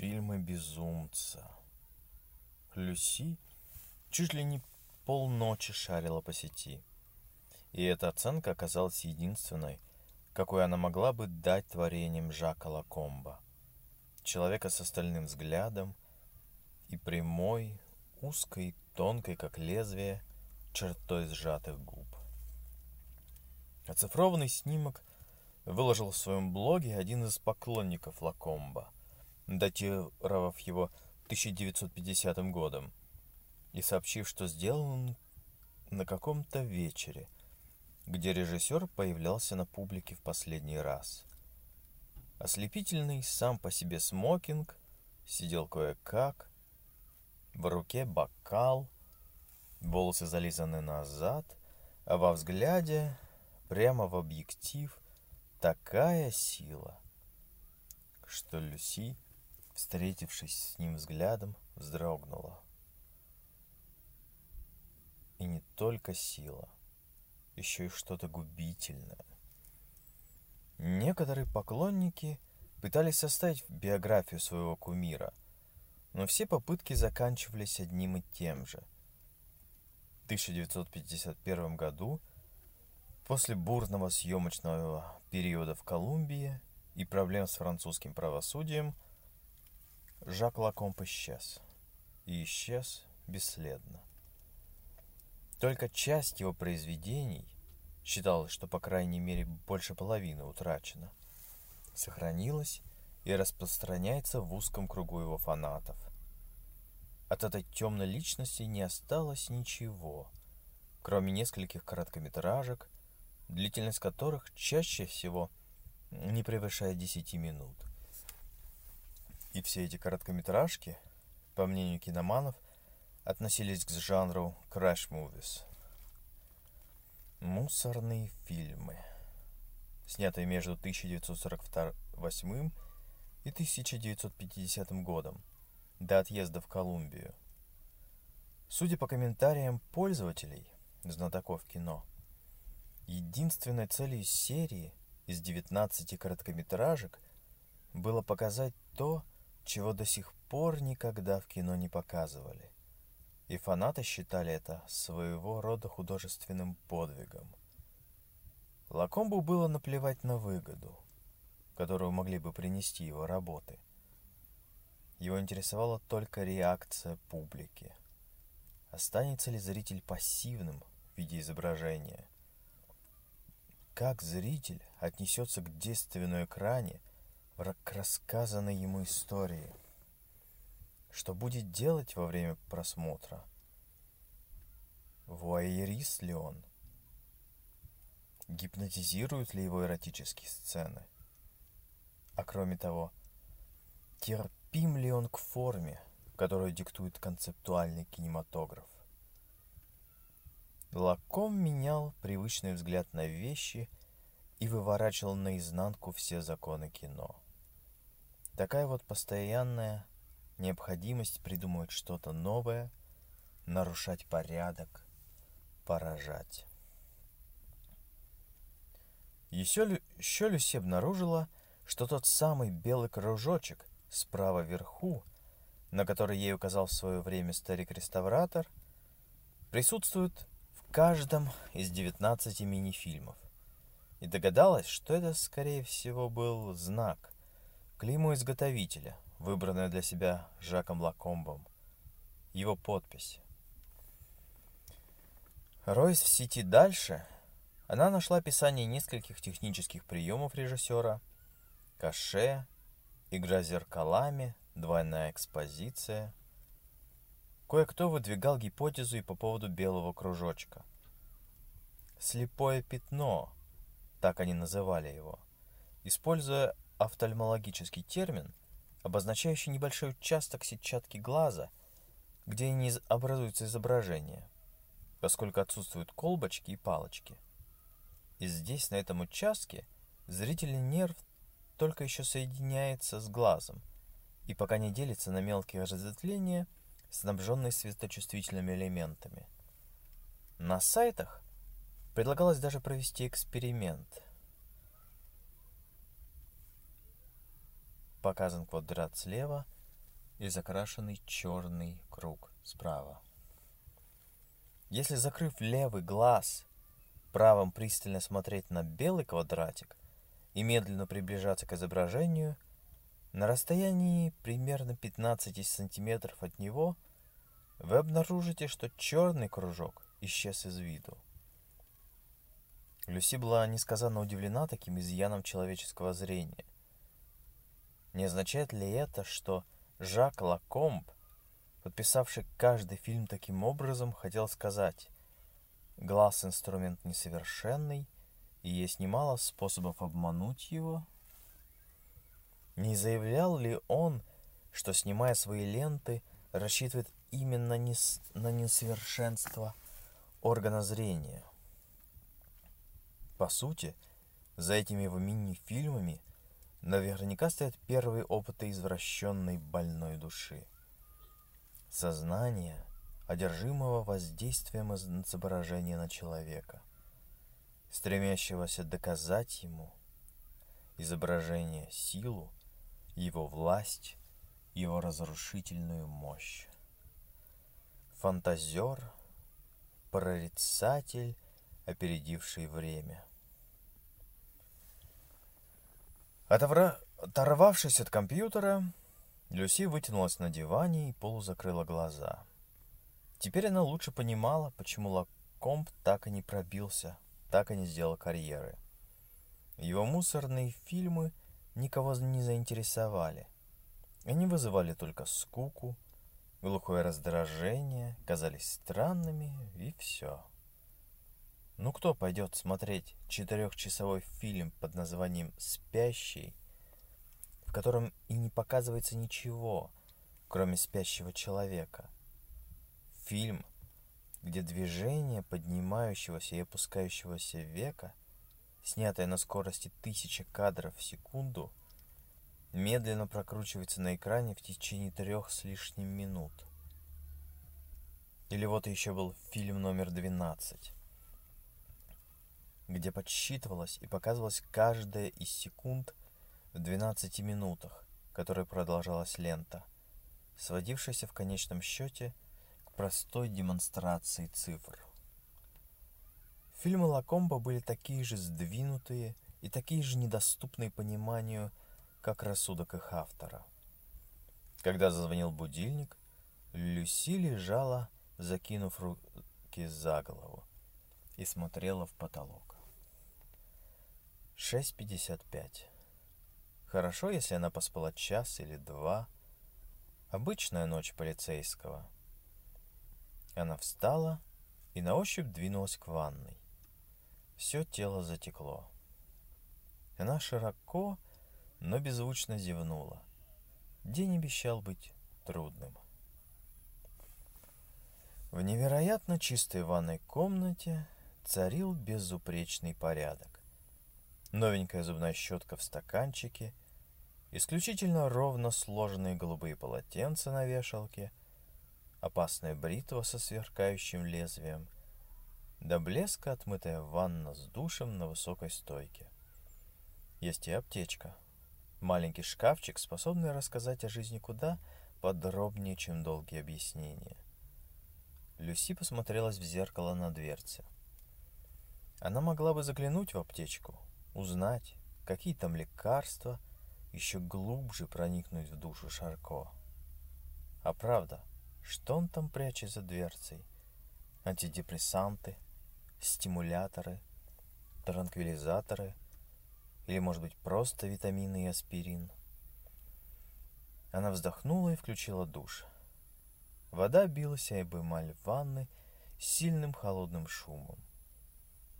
фильмы безумца. Люси чуть ли не полночи шарила по сети. И эта оценка оказалась единственной, какой она могла бы дать творениям Жака Лакомба. Человека с остальным взглядом и прямой, узкой тонкой, как лезвие, чертой сжатых губ. Оцифрованный снимок выложил в своем блоге один из поклонников Лакомба, датировав его 1950 годом и сообщив, что сделан на каком-то вечере, где режиссер появлялся на публике в последний раз. Ослепительный сам по себе смокинг сидел кое-как, в руке бокал, волосы зализаны назад, а во взгляде, прямо в объектив, такая сила, что Люси, встретившись с ним взглядом, вздрогнула. И не только сила, еще и что-то губительное. Некоторые поклонники пытались составить биографию своего кумира, но все попытки заканчивались одним и тем же. В 1951 году, после бурного съемочного периода в Колумбии и проблем с французским правосудием, Жак Лакомб исчез. И исчез бесследно. Только часть его произведений, считалось, что по крайней мере больше половины утрачена, сохранилась и распространяется в узком кругу его фанатов. От этой темной личности не осталось ничего, кроме нескольких короткометражек, длительность которых чаще всего не превышает 10 минут. И все эти короткометражки, по мнению киноманов, относились к жанру movies. Мусорные фильмы, снятые между 1948 и 1950 годом, до отъезда в Колумбию. Судя по комментариям пользователей, знатоков кино, единственной целью серии из 19 короткометражек было показать то, чего до сих пор никогда в кино не показывали – и фанаты считали это своего рода художественным подвигом. Лакомбу было наплевать на выгоду, которую могли бы принести его работы. Его интересовала только реакция публики. Останется ли зритель пассивным в виде изображения? Как зритель отнесется к действию на экране, к рассказанной ему истории? Что будет делать во время просмотра? Вуайерист ли он? Гипнотизируют ли его эротические сцены? А кроме того, терпим ли он к форме, которую диктует концептуальный кинематограф? Лаком менял привычный взгляд на вещи и выворачивал наизнанку все законы кино. Такая вот постоянная необходимость придумывать что-то новое, нарушать порядок, поражать. Еще, еще Люси обнаружила, что тот самый белый кружочек справа вверху, на который ей указал в свое время старик-реставратор, присутствует в каждом из 19 мини-фильмов. И догадалась, что это, скорее всего, был знак, клеймо изготовителя – выбранная для себя Жаком Лакомбом. Его подпись. Роясь в сети дальше, она нашла описание нескольких технических приемов режиссера, каше, игра зеркалами, двойная экспозиция. Кое-кто выдвигал гипотезу и по поводу белого кружочка. Слепое пятно, так они называли его. Используя офтальмологический термин, обозначающий небольшой участок сетчатки глаза, где не образуется изображение, поскольку отсутствуют колбочки и палочки. И здесь, на этом участке, зрительный нерв только еще соединяется с глазом, и пока не делится на мелкие разветвления, снабженные светочувствительными элементами. На сайтах предлагалось даже провести эксперимент – показан квадрат слева и закрашенный черный круг справа. Если, закрыв левый глаз, правым пристально смотреть на белый квадратик и медленно приближаться к изображению, на расстоянии примерно 15 сантиметров от него вы обнаружите, что черный кружок исчез из виду. Люси была несказанно удивлена таким изъяном человеческого зрения. Не означает ли это, что Жак Лакомб, подписавший каждый фильм таким образом, хотел сказать «Глаз — инструмент несовершенный, и есть немало способов обмануть его»? Не заявлял ли он, что, снимая свои ленты, рассчитывает именно на несовершенство органа зрения? По сути, за этими его мини-фильмами наверняка стоят первые опыты извращенной больной души. Сознание, одержимого воздействием изображения на человека, стремящегося доказать ему изображение силу, его власть, его разрушительную мощь. Фантазер, прорицатель, опередивший время – Оторвавшись от компьютера, Люси вытянулась на диване и полузакрыла глаза. Теперь она лучше понимала, почему Лакомб так и не пробился, так и не сделал карьеры. Его мусорные фильмы никого не заинтересовали. Они вызывали только скуку, глухое раздражение, казались странными и все. Ну кто пойдет смотреть четырехчасовой фильм под названием «Спящий», в котором и не показывается ничего, кроме спящего человека? Фильм, где движение поднимающегося и опускающегося века, снятое на скорости тысячи кадров в секунду, медленно прокручивается на экране в течение трех с лишним минут. Или вот еще был фильм номер 12 где подсчитывалась и показывалась каждая из секунд в 12 минутах, которой продолжалась лента, сводившаяся в конечном счете к простой демонстрации цифр. Фильмы Лакомба были такие же сдвинутые и такие же недоступные пониманию, как рассудок их автора. Когда зазвонил будильник, Люси лежала, закинув руки за голову, и смотрела в потолок. 6.55. Хорошо, если она поспала час или два. Обычная ночь полицейского. Она встала и на ощупь двинулась к ванной. Все тело затекло. Она широко, но беззвучно зевнула. День обещал быть трудным. В невероятно чистой ванной комнате царил безупречный порядок новенькая зубная щетка в стаканчике, исключительно ровно сложенные голубые полотенца на вешалке, опасная бритва со сверкающим лезвием, до блеска отмытая ванна с душем на высокой стойке. Есть и аптечка. Маленький шкафчик, способный рассказать о жизни куда подробнее, чем долгие объяснения. Люси посмотрелась в зеркало на дверце. Она могла бы заглянуть в аптечку, узнать, какие там лекарства, еще глубже проникнуть в душу Шарко. А правда, что он там прячет за дверцей? Антидепрессанты, стимуляторы, транквилизаторы или, может быть, просто витамины и аспирин? Она вздохнула и включила душ. Вода билась об эмаль ванны с сильным холодным шумом.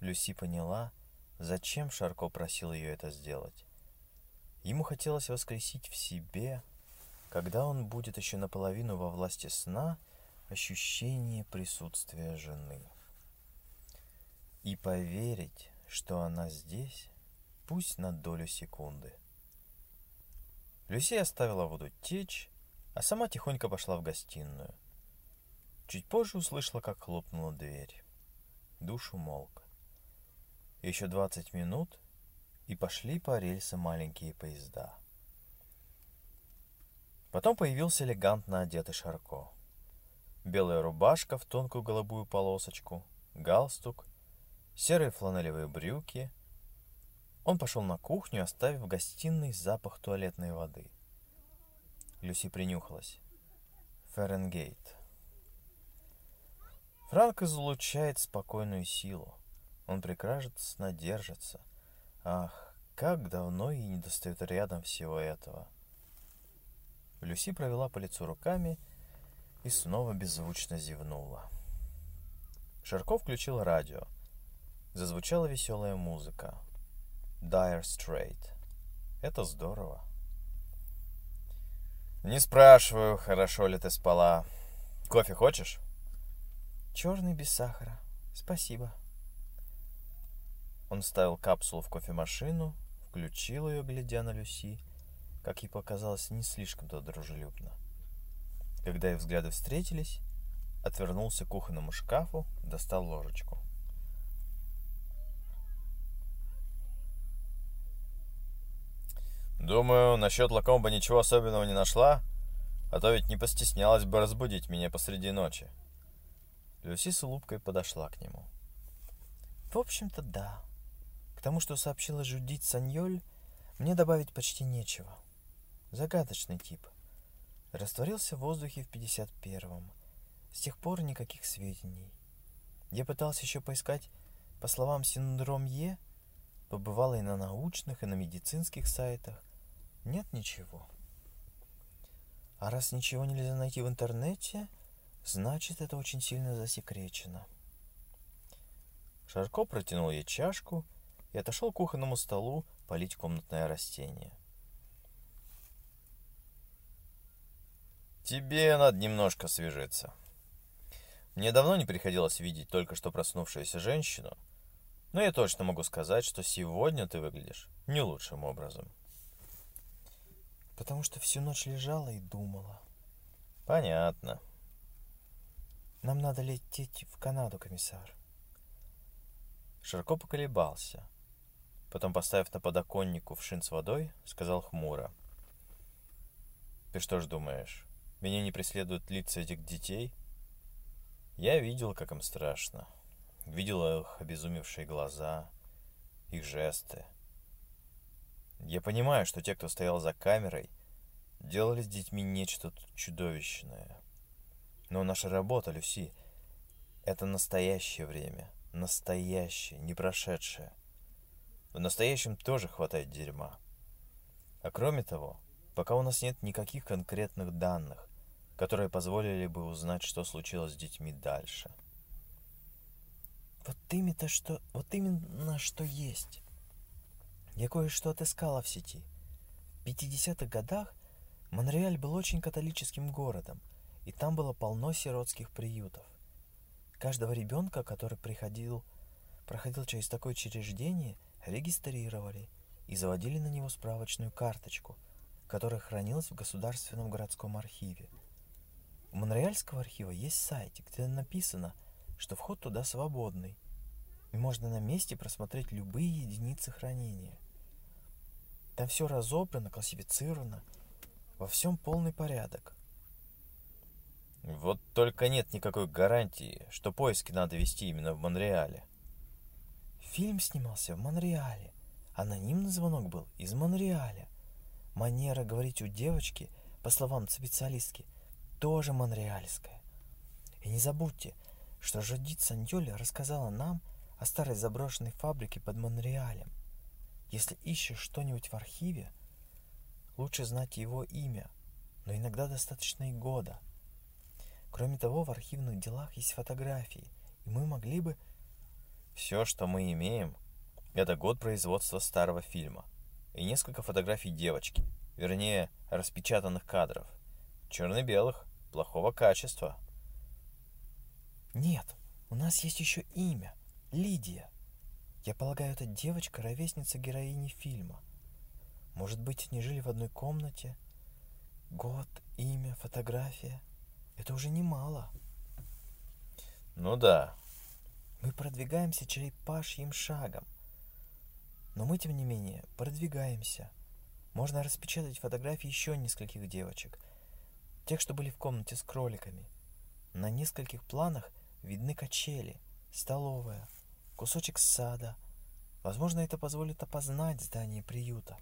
Люси поняла, Зачем Шарко просил ее это сделать? Ему хотелось воскресить в себе, когда он будет еще наполовину во власти сна, ощущение присутствия жены. И поверить, что она здесь, пусть на долю секунды. Люси оставила воду течь, а сама тихонько пошла в гостиную. Чуть позже услышала, как хлопнула дверь. Душ умолк. Еще 20 минут, и пошли по рельсам маленькие поезда. Потом появился элегантно одетый Шарко. Белая рубашка в тонкую голубую полосочку, галстук, серые фланелевые брюки. Он пошел на кухню, оставив в гостиной запах туалетной воды. Люси принюхалась. Фаренгейт. Франк излучает спокойную силу. Он прекрасно держится. Ах, как давно ей не достает рядом всего этого. Люси провела по лицу руками и снова беззвучно зевнула. Шарков включил радио. Зазвучала веселая музыка. Dire Straight. Это здорово. Не спрашиваю, хорошо ли ты спала. Кофе хочешь? Черный без сахара. Спасибо. Он ставил капсулу в кофемашину, включил ее, глядя на Люси, как ей показалось, не слишком-то дружелюбно. Когда их взгляды встретились, отвернулся к кухонному шкафу, достал ложечку. «Думаю, насчет Лакомба ничего особенного не нашла, а то ведь не постеснялась бы разбудить меня посреди ночи». Люси с улыбкой подошла к нему. «В общем-то, да. Тому, что сообщила Жудит Саньоль, мне добавить почти нечего. Загадочный тип. Растворился в воздухе в 51-м. С тех пор никаких сведений. Я пытался еще поискать, по словам синдром Е, побывала и на научных, и на медицинских сайтах. Нет ничего. А раз ничего нельзя найти в интернете, Значит, это очень сильно засекречено. Шарко протянул ей чашку и отошел к кухонному столу полить комнатное растение. Тебе надо немножко освежиться. Мне давно не приходилось видеть только что проснувшуюся женщину, но я точно могу сказать, что сегодня ты выглядишь не лучшим образом. Потому что всю ночь лежала и думала. Понятно. Нам надо лететь в Канаду, комиссар. Широко поколебался. Потом, поставив на подоконнику в шин с водой, сказал хмуро. Ты что ж думаешь, меня не преследуют лица этих детей? Я видел, как им страшно. Видел их обезумевшие глаза, их жесты. Я понимаю, что те, кто стоял за камерой, делали с детьми нечто чудовищное. Но наша работа, Люси, это настоящее время. Настоящее, не прошедшее. В настоящем тоже хватает дерьма. А кроме того, пока у нас нет никаких конкретных данных, которые позволили бы узнать, что случилось с детьми дальше. Вот именно что, вот именно что есть. Я кое-что отыскала в сети. В 50-х годах Монреаль был очень католическим городом – и там было полно сиротских приютов. Каждого ребенка, который приходил, проходил через такое учреждение, регистрировали и заводили на него справочную карточку, которая хранилась в Государственном городском архиве. У Монреальского архива есть сайт, где написано, что вход туда свободный, и можно на месте просмотреть любые единицы хранения. Там все разобрано, классифицировано, во всем полный порядок. Вот только нет никакой гарантии, что поиски надо вести именно в Монреале. Фильм снимался в Монреале. Анонимный звонок был из Монреаля. Манера говорить у девочки, по словам специалистки, тоже монреальская. И не забудьте, что Жодит Сандёля рассказала нам о старой заброшенной фабрике под Монреалем. Если ищешь что-нибудь в архиве, лучше знать его имя, но иногда достаточно и года – Кроме того, в архивных делах есть фотографии, и мы могли бы... Все, что мы имеем, это год производства старого фильма и несколько фотографий девочки, вернее, распечатанных кадров. Черно-белых, плохого качества. Нет, у нас есть еще имя. Лидия. Я полагаю, эта девочка ровесница героини фильма. Может быть, они жили в одной комнате? Год, имя, фотография — это уже немало. Ну да. Мы продвигаемся черепашьим шагом. Но мы, тем не менее, продвигаемся. Можно распечатать фотографии еще нескольких девочек, Тех, что были в комнате с кроликами. На нескольких планах видны качели, столовая, кусочек сада. Возможно, это позволит опознать здание приюта.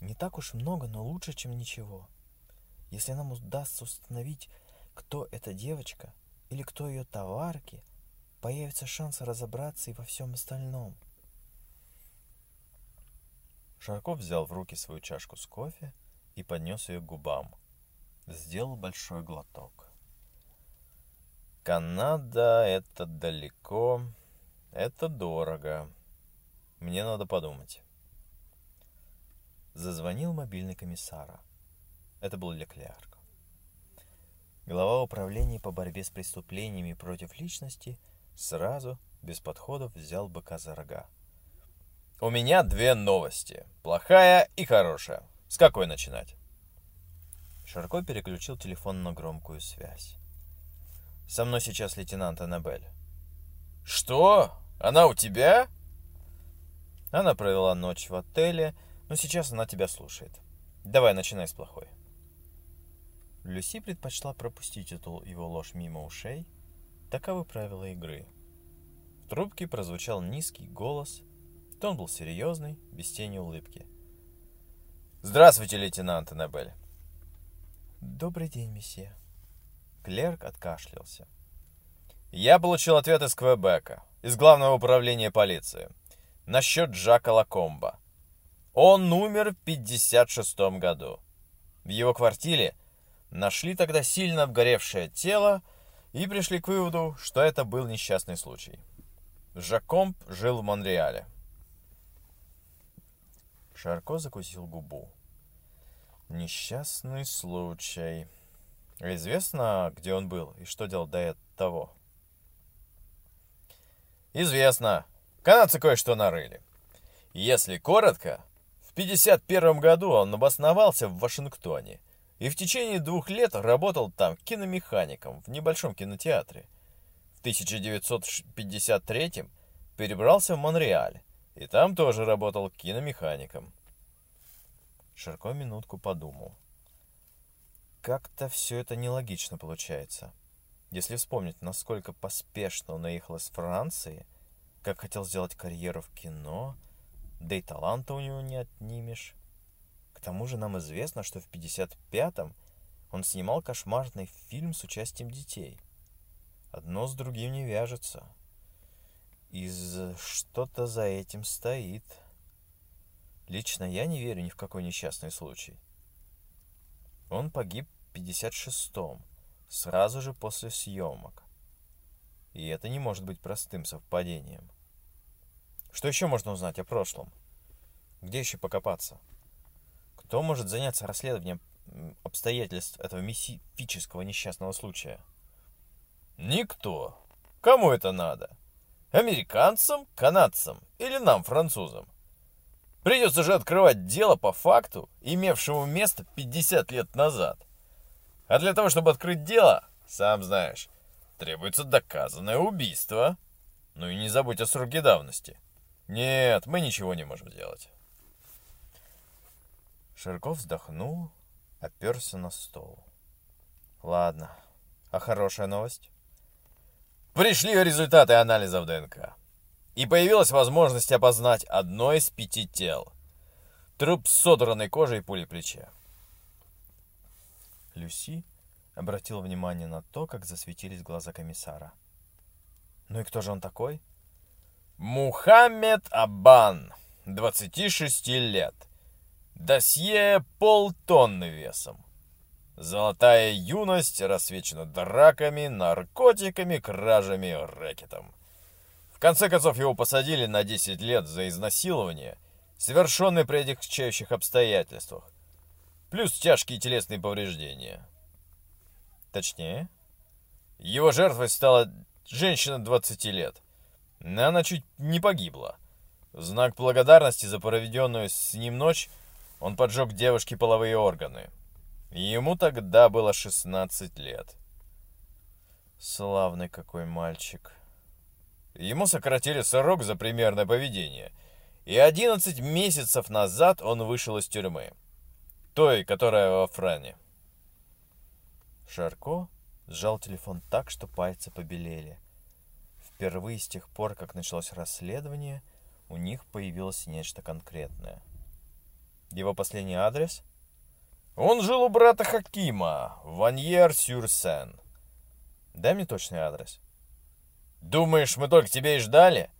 Не так уж много, но лучше, чем ничего. Если нам удастся установить, кто эта девочка или кто ее товарки, появится шанс разобраться и во всем остальном. Шарков взял в руки свою чашку с кофе и поднес ее к губам. Сделал большой глоток. Канада — это далеко, это дорого. Мне надо подумать. Зазвонил мобильный комиссара. Это был Леклярк. Глава управления по борьбе с преступлениями против личности сразу, без подходов, взял быка за рога. «У меня две новости. Плохая и хорошая. С какой начинать?» Шарко переключил телефон на громкую связь. «Со мной сейчас лейтенант Аннабель». «Что? Она у тебя?» Она провела ночь в отеле, но сейчас она тебя слушает. Давай, начинай с плохой. Люси предпочла пропустить эту его ложь мимо ушей. Таковы правила игры. В трубке прозвучал низкий голос. Тон был серьезный, без тени улыбки. «Здравствуйте, лейтенант Аннабель!» «Добрый день, месье!» Клерк откашлялся. «Я получил ответ из Квебека, из Главного управления полиции, насчет Джака Лакомба. Он умер в 56 году. В его квартире Нашли тогда сильно обгоревшее тело и пришли к выводу, что это был несчастный случай. Жакомб жил в Монреале. Шарко закусил губу. Несчастный случай. Известно, где он был и что делал до того? Известно. Канадцы кое-что нарыли. Если коротко, в 51 году он обосновался в Вашингтоне – и в течение двух лет работал там киномехаником в небольшом кинотеатре. В 1953 перебрался в Монреаль, и там тоже работал киномехаником. Ширко минутку подумал. Как-то все это нелогично получается. Если вспомнить, насколько поспешно он уехал из Франции, как хотел сделать карьеру в кино, да и таланта у него не отнимешь. Тому же нам известно, что в 55-м он снимал кошмарный фильм с участием детей. Одно с другим не вяжется. И что-то за этим стоит. Лично я не верю ни в какой несчастный случай. Он погиб в 56-м, сразу же после съемок. И это не может быть простым совпадением. Что еще можно узнать о прошлом? Где еще покопаться? Кто может заняться расследованием обстоятельств этого мифического несчастного случая? Никто. Кому это надо? Американцам, канадцам или нам, французам? Придется же открывать дело по факту, имевшему место 50 лет назад. А для того, чтобы открыть дело, сам знаешь, требуется доказанное убийство. Ну и не забудь о сроке давности. Нет, мы ничего не можем сделать. Ширков вздохнул, оперся на стол. Ладно, а хорошая новость? Пришли результаты анализов ДНК. И появилась возможность опознать одно из пяти тел. Труп с содранной кожей и пулей плеча. Люси обратил внимание на то, как засветились глаза комиссара. Ну и кто же он такой? Мухаммед Абан, 26 лет. Досье полтонны весом. Золотая юность рассвечена драками, наркотиками, кражами, рэкетом. В конце концов его посадили на 10 лет за изнасилование, совершенное при отягчающих обстоятельствах, плюс тяжкие телесные повреждения. Точнее, его жертвой стала женщина 20 лет, она чуть не погибла. В знак благодарности за проведенную с ним ночь он поджег девушке половые органы. Ему тогда было 16 лет. Славный какой мальчик. Ему сократили срок за примерное поведение. И 11 месяцев назад он вышел из тюрьмы. Той, которая во Фране. Шарко сжал телефон так, что пальцы побелели. Впервые с тех пор, как началось расследование, у них появилось нечто конкретное. Его последний адрес? Он жил у брата Хакима, в Аньер-Сюр-Сен. Дай мне точный адрес. Думаешь, мы только тебя и ждали?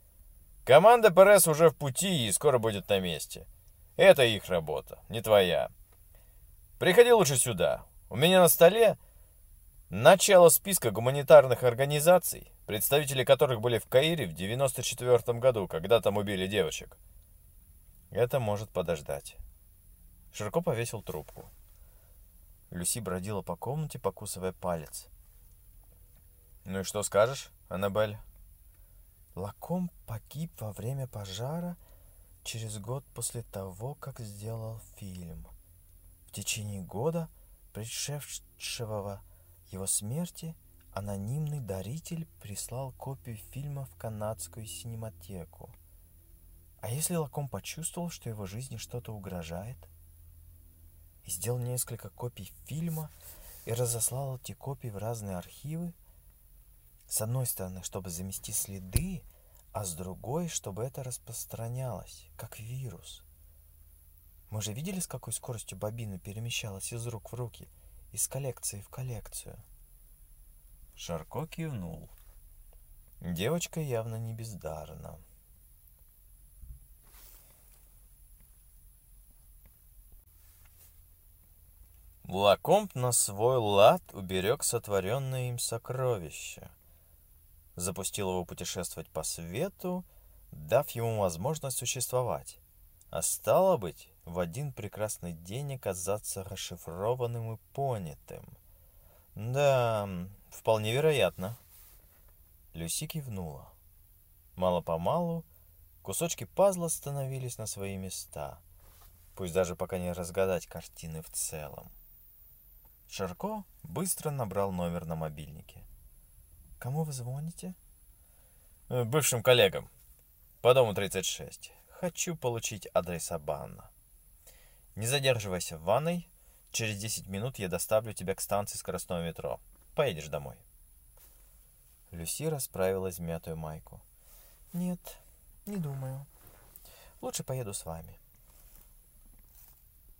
Команда ПРС уже в пути и скоро будет на месте. Это их работа, не твоя. Приходи лучше сюда. У меня на столе начало списка гуманитарных организаций, представители которых были в Каире в 94 году, когда там убили девочек. Это может подождать. Широко повесил трубку. Люси бродила по комнате, покусывая палец. «Ну и что скажешь, Аннабель?» Лаком погиб во время пожара через год после того, как сделал фильм. В течение года, предшествовавшего его смерти, анонимный даритель прислал копию фильма в канадскую синематеку. А если Лаком почувствовал, что его жизни что-то угрожает? И сделал несколько копий фильма и разослал эти копии в разные архивы? С одной стороны, чтобы замести следы, а с другой, чтобы это распространялось, как вирус – мы же видели, с какой скоростью бобина перемещалась из рук в руки, из коллекции в коллекцию. Шарко кивнул. Девочка явно не бездарна. Лакомб на свой лад уберег сотворенное им сокровище. Запустил его путешествовать по свету, дав ему возможность существовать. А стало быть, в один прекрасный день оказаться расшифрованным и понятым. Да, вполне вероятно. Люси кивнула. Мало-помалу кусочки пазла становились на свои места, пусть даже пока не разгадать картины в целом. Шарко быстро набрал номер на мобильнике. «Кому вы звоните?» «Э, «Бывшим коллегам. По дому 36. Хочу получить адрес Абанна». Не задерживайся в ванной. Через 10 минут я доставлю тебя к станции скоростного метро. Поедешь домой. Люси расправилась в мятую майку. Нет, не думаю. Лучше поеду с вами.